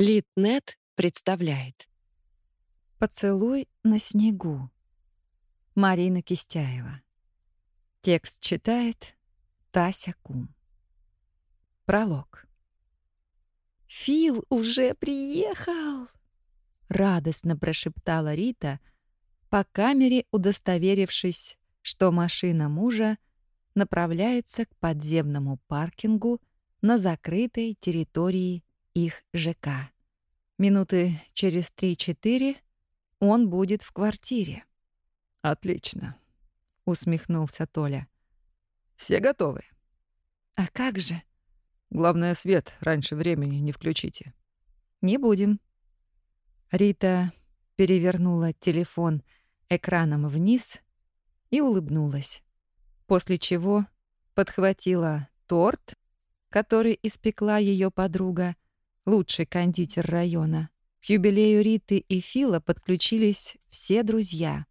Литнет представляет. Поцелуй на снегу. Марина Кистяева. Текст читает Тася Кум. Пролог. «Фил уже приехал!» Радостно прошептала Рита, по камере удостоверившись, что машина мужа направляется к подземному паркингу на закрытой территории их ЖК. Минуты через 3-4 он будет в квартире. «Отлично», — усмехнулся Толя. «Все готовы?» «А как же?» «Главное, свет раньше времени не включите». «Не будем». Рита перевернула телефон экраном вниз и улыбнулась, после чего подхватила торт, который испекла ее подруга, лучший кондитер района. К юбилею Риты и Фила подключились все друзья.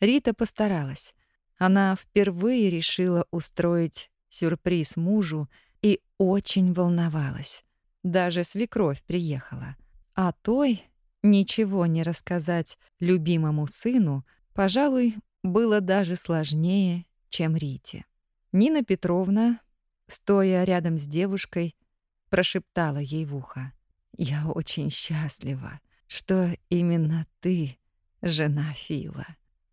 Рита постаралась. Она впервые решила устроить сюрприз мужу и очень волновалась. Даже свекровь приехала. А той ничего не рассказать любимому сыну, пожалуй, было даже сложнее, чем Рите. Нина Петровна, стоя рядом с девушкой, прошептала ей в ухо. «Я очень счастлива, что именно ты жена Фила.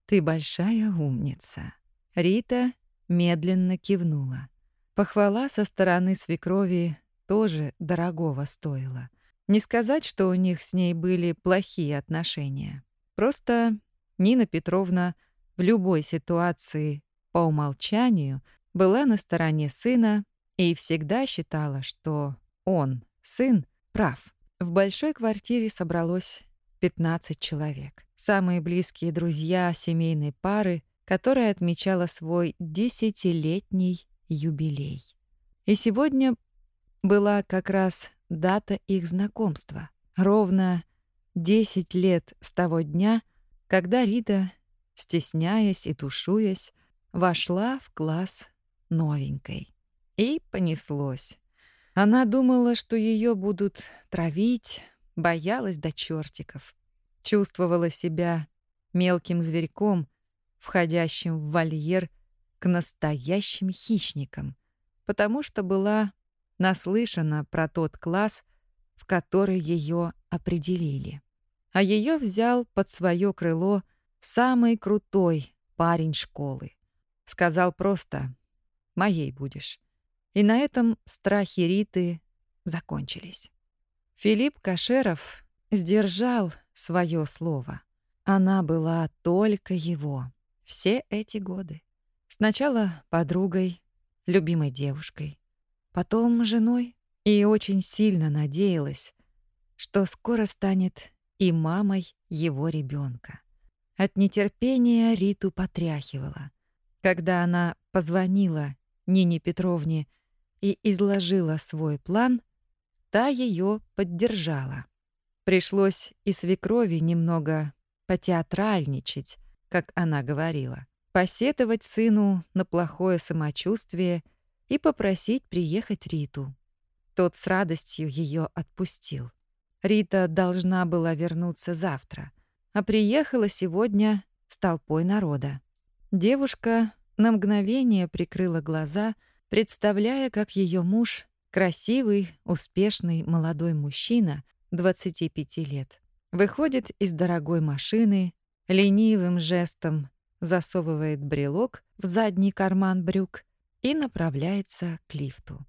Ты большая умница». Рита медленно кивнула. Похвала со стороны свекрови тоже дорогого стоила. Не сказать, что у них с ней были плохие отношения. Просто Нина Петровна в любой ситуации по умолчанию была на стороне сына и всегда считала, что он, сын, прав. В большой квартире собралось 15 человек. Самые близкие друзья семейной пары, которая отмечала свой десятилетний юбилей. И сегодня была как раз дата их знакомства. Ровно 10 лет с того дня, когда Рита, стесняясь и тушуясь, вошла в класс новенькой. И понеслось. Она думала, что ее будут травить, боялась до чертиков. Чувствовала себя мелким зверьком, входящим в вольер к настоящим хищникам, потому что была наслышана про тот класс, в который ее определили. А ее взял под свое крыло самый крутой парень школы. Сказал просто «Моей будешь». И на этом страхи Риты закончились. Филипп Кашеров сдержал свое слово. Она была только его все эти годы. Сначала подругой, любимой девушкой, потом женой и очень сильно надеялась, что скоро станет и мамой его ребенка. От нетерпения Риту потряхивала. Когда она позвонила Нине Петровне и изложила свой план, та ее поддержала. Пришлось и свекрови немного потеатральничать, как она говорила, посетовать сыну на плохое самочувствие и попросить приехать Риту. Тот с радостью ее отпустил. Рита должна была вернуться завтра, а приехала сегодня с толпой народа. Девушка на мгновение прикрыла глаза — представляя, как ее муж, красивый, успешный молодой мужчина, 25 лет, выходит из дорогой машины, ленивым жестом засовывает брелок в задний карман брюк и направляется к лифту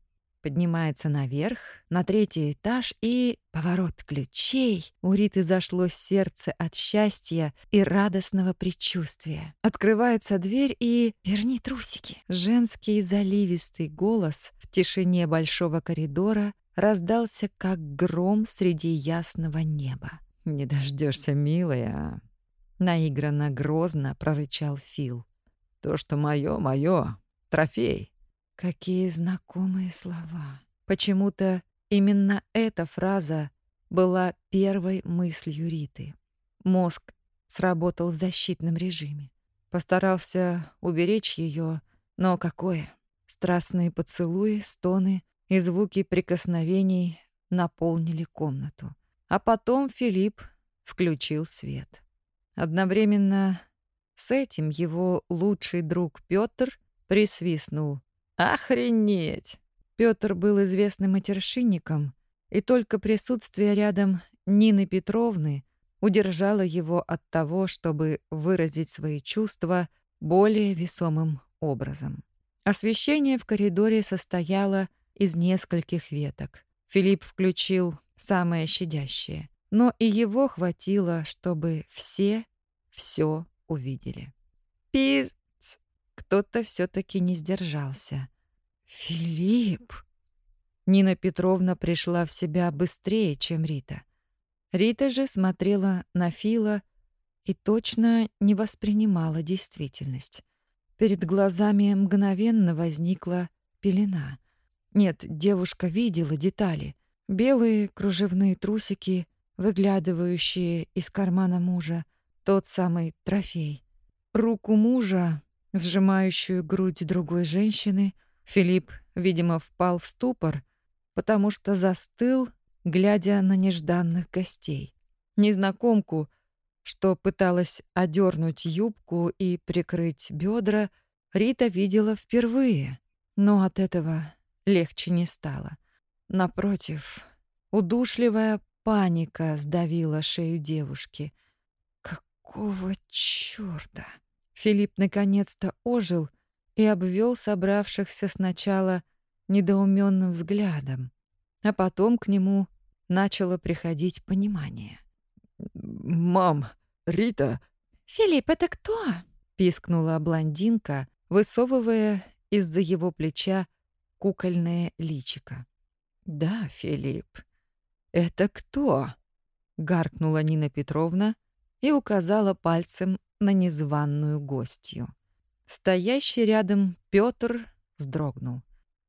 поднимается наверх, на третий этаж и... Поворот ключей. У Риты зашло сердце от счастья и радостного предчувствия. Открывается дверь и... «Верни трусики!» Женский заливистый голос в тишине большого коридора раздался, как гром среди ясного неба. «Не дождешься, милая!» Наигранно грозно прорычал Фил. «То, что моё, моё. Трофей!» Какие знакомые слова. Почему-то именно эта фраза была первой мыслью Риты. Мозг сработал в защитном режиме. Постарался уберечь ее, но какое? Страстные поцелуи, стоны и звуки прикосновений наполнили комнату. а потом Филипп включил свет. Одновременно с этим его лучший друг Пётр присвистнул. «Охренеть!» Пётр был известным матершинником, и только присутствие рядом Нины Петровны удержало его от того, чтобы выразить свои чувства более весомым образом. Освещение в коридоре состояло из нескольких веток. Филипп включил самое щадящее, но и его хватило, чтобы все все увидели. Пиз! Кто-то все-таки не сдержался. «Филипп!» Нина Петровна пришла в себя быстрее, чем Рита. Рита же смотрела на Фила и точно не воспринимала действительность. Перед глазами мгновенно возникла пелена. Нет, девушка видела детали. Белые кружевные трусики, выглядывающие из кармана мужа, тот самый трофей. Руку мужа, сжимающую грудь другой женщины, Филипп, видимо, впал в ступор, потому что застыл, глядя на нежданных гостей. Незнакомку, что пыталась одернуть юбку и прикрыть бедра, Рита видела впервые, но от этого легче не стало. Напротив, удушливая паника сдавила шею девушки. Какого чёрта? Филипп наконец-то ожил и обвел собравшихся сначала недоуменным взглядом, а потом к нему начало приходить понимание. «Мам, Рита...» «Филипп, это кто?» — пискнула блондинка, высовывая из-за его плеча кукольное личико. «Да, Филипп, это кто?» — гаркнула Нина Петровна и указала пальцем на незваную гостью. Стоящий рядом Пётр вздрогнул.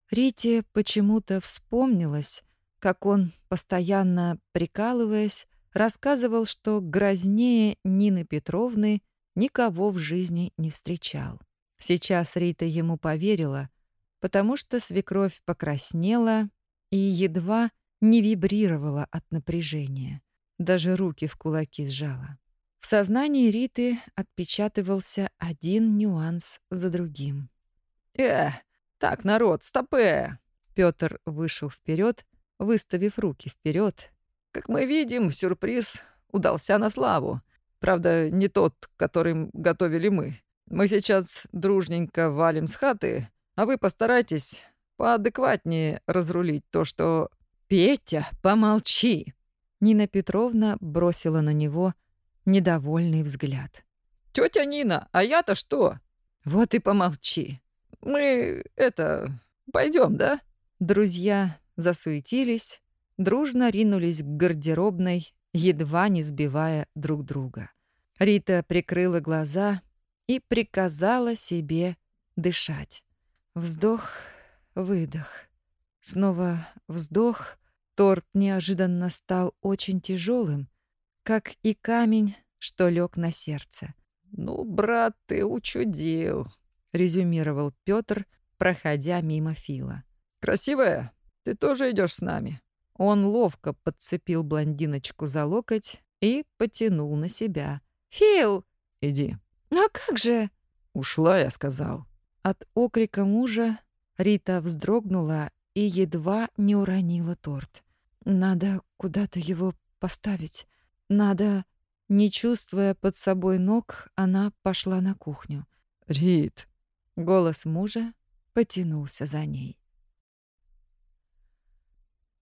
Рите почему-то вспомнилось, как он, постоянно прикалываясь, рассказывал, что грознее Нины Петровны никого в жизни не встречал. Сейчас Рита ему поверила, потому что свекровь покраснела и едва не вибрировала от напряжения. Даже руки в кулаки сжала. В сознании Риты отпечатывался один нюанс за другим. «Э, так, народ, стопе!» Пётр вышел вперед, выставив руки вперед. «Как мы видим, сюрприз удался на славу. Правда, не тот, который готовили мы. Мы сейчас дружненько валим с хаты, а вы постарайтесь поадекватнее разрулить то, что...» «Петя, помолчи!» Нина Петровна бросила на него недовольный взгляд. «Тётя Нина, а я-то что?» «Вот и помолчи. Мы, это, пойдем, да?» Друзья засуетились, дружно ринулись к гардеробной, едва не сбивая друг друга. Рита прикрыла глаза и приказала себе дышать. Вздох, выдох. Снова вздох. Торт неожиданно стал очень тяжелым, как и камень, что лег на сердце. «Ну, брат, ты учудил», — резюмировал Петр, проходя мимо Фила. «Красивая? Ты тоже идешь с нами?» Он ловко подцепил блондиночку за локоть и потянул на себя. «Фил!» «Иди». «Ну а как же?» «Ушла, я сказал». От окрика мужа Рита вздрогнула и едва не уронила торт. «Надо куда-то его поставить. Надо...» Не чувствуя под собой ног, она пошла на кухню. «Рит!» Голос мужа потянулся за ней.